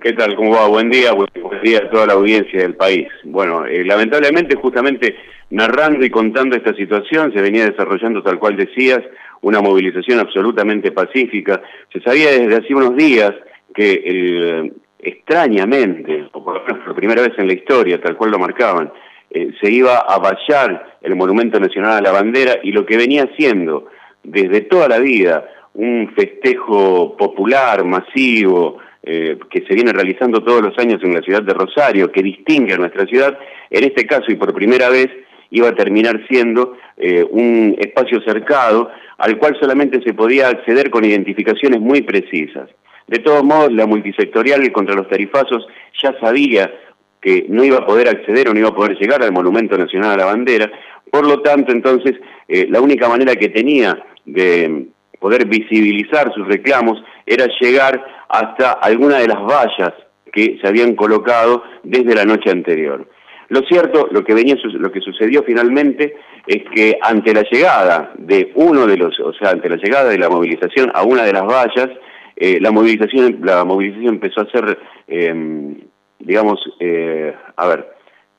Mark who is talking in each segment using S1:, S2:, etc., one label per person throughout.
S1: ¿Qué tal? ¿Cómo va? Buen día, buen, día a toda la audiencia del país. Bueno, eh, lamentablemente, justamente narrando y contando esta situación, se venía desarrollando, tal cual decías, una movilización absolutamente pacífica. Se sabía desde hace unos días que eh, extrañamente, o por lo menos por primera vez en la historia, tal cual lo marcaban, eh, se iba a vallar el Monumento Nacional a la Bandera y lo que venía siendo desde toda la vida un festejo popular, masivo, eh, que se viene realizando todos los años en la ciudad de Rosario, que distingue a nuestra ciudad, en este caso y por primera vez iba a terminar siendo eh, un espacio cercado al cual solamente se podía acceder con identificaciones muy precisas. De todos modos, la multisectorial contra los tarifazos ya sabía que no iba a poder acceder o no iba a poder llegar al Monumento Nacional a la Bandera, por lo tanto, entonces, eh, la única manera que tenía de poder visibilizar sus reclamos era llegar hasta alguna de las vallas que se habían colocado desde la noche anterior. Lo cierto, lo que venía, lo que sucedió finalmente es que ante la llegada de uno de los, o sea, ante la llegada de la movilización a una de las vallas, eh, la movilización, la movilización empezó a ser, em, digamos, eh, a ver,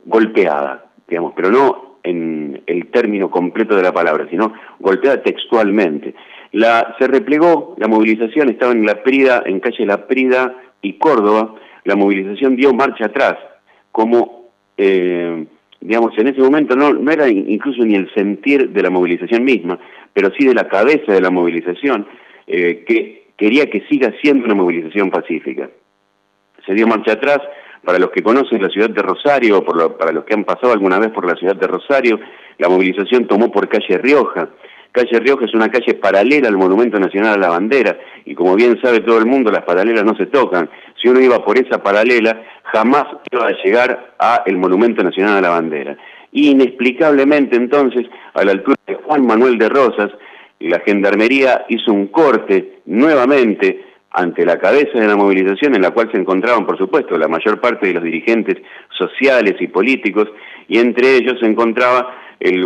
S1: golpeada, digamos, pero no en el término completo de la palabra, sino golpeada textualmente. La, se replegó, la movilización estaba en La Prida, en calle La Prida y Córdoba, la movilización dio marcha atrás, como, eh, digamos, en ese momento no, era incluso ni el sentir de la movilización misma, pero sí de la cabeza de la movilización, eh, que quería que siga siendo una movilización pacífica. Se dio marcha atrás, para los que conocen la ciudad de Rosario, por para los que han pasado alguna vez por la ciudad de Rosario, la movilización tomó por calle Rioja, Calle Rioja es una calle paralela al Monumento Nacional a la Bandera y como bien sabe todo el mundo, las paralelas no se tocan. Si uno iba por esa paralela, jamás iba a llegar a el Monumento Nacional a la Bandera. inexplicablemente entonces, a la altura de Juan Manuel de Rosas, la Gendarmería hizo un corte nuevamente ante la cabeza de la movilización en la cual se encontraban, por supuesto, la mayor parte de los dirigentes sociales y políticos, y entre ellos se encontraba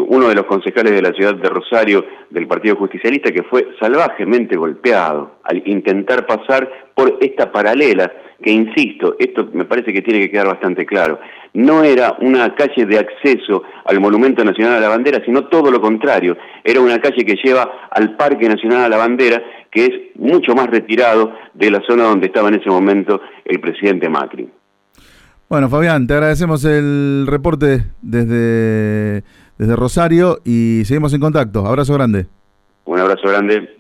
S1: uno de los concejales de la ciudad de Rosario del Partido Justicialista que fue salvajemente golpeado al intentar pasar por esta paralela que, insisto, esto me parece que tiene que quedar bastante claro, no era una calle de acceso al Monumento Nacional a la Bandera, sino todo lo contrario, era una calle que lleva al Parque Nacional a la Bandera, que es mucho más retirado de la zona donde estaba en ese momento el presidente Macri.
S2: Bueno, Fabián, te agradecemos el reporte desde desde Rosario y seguimos en contacto. Abrazo grande.
S1: Un abrazo grande.